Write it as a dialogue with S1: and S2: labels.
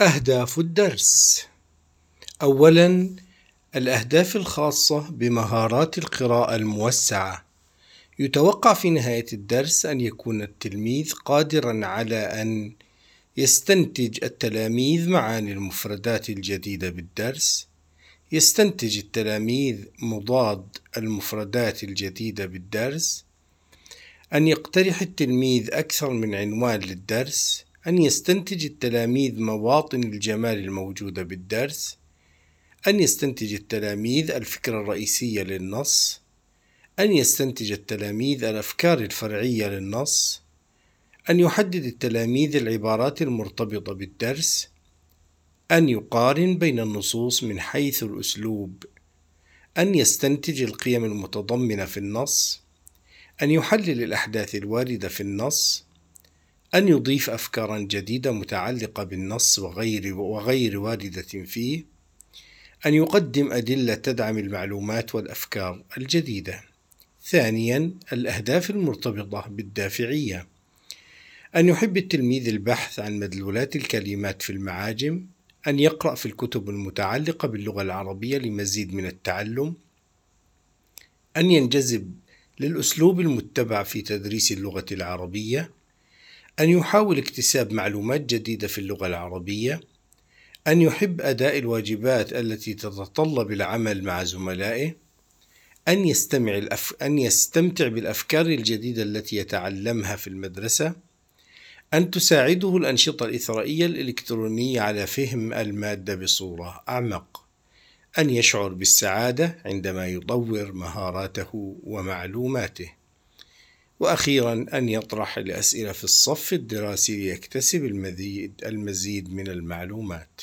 S1: أهداف الدرس. أولاً الأهداف الخاصة بمهارات القراءة الموسعة. يتوقع في نهاية الدرس أن يكون التلميذ قادرًا على أن يستنتج التلاميذ معاني المفردات الجديدة بالدرس، يستنتج التلاميذ مضاد المفردات الجديدة بالدرس، أن يقترح التلميذ أكثر من عنوان للدرس، أن يستنتج التلاميذ مواطن الجمال الموجودة بالدرس، أن يستنتج التلاميذ الفكرة الرئيسية للنص، أن يستنتج التلاميذ الأفكار الفرعية للنص، أن يحدد التلاميذ العبارات المرتبطة بالدرس، أن يقارن بين النصوص من حيث الأسلوب، أن يستنتج القيم المتضمنة في النص، أن يحلل الأحداث الواردة في النص، أن يضيف أفكارا جديدة متعلقة بالنص وغير وغير واردة فيه، أن يقدم أدلة تدعم المعلومات والأفكار الجديدة. ثانيا الأهداف المرتبطة بالدافعية. أن يحب التلميذ البحث عن مدلولات الكلمات في المعاجم. أن يقرأ في الكتب المتعلقة باللغة العربية لمزيد من التعلم. أن ينجذب للأسلوب المتبع في تدريس اللغة العربية. أن يحاول اكتساب معلومات جديدة في اللغة العربية أن يحب أداء الواجبات التي تتطلب العمل مع زملائه أن يستمع الأف... أن يستمتع بالأفكار الجديدة التي يتعلمها في المدرسة أن تساعده الأنشطة الإثرائية الإلكترونية على فهم المادة بصورة أعمق أن يشعر بالسعادة عندما يطور مهاراته ومعلوماته. وأخيرا أن يطرح الأسئلة في الصف الدراسي ليكتسب المزيد, من المعلومات.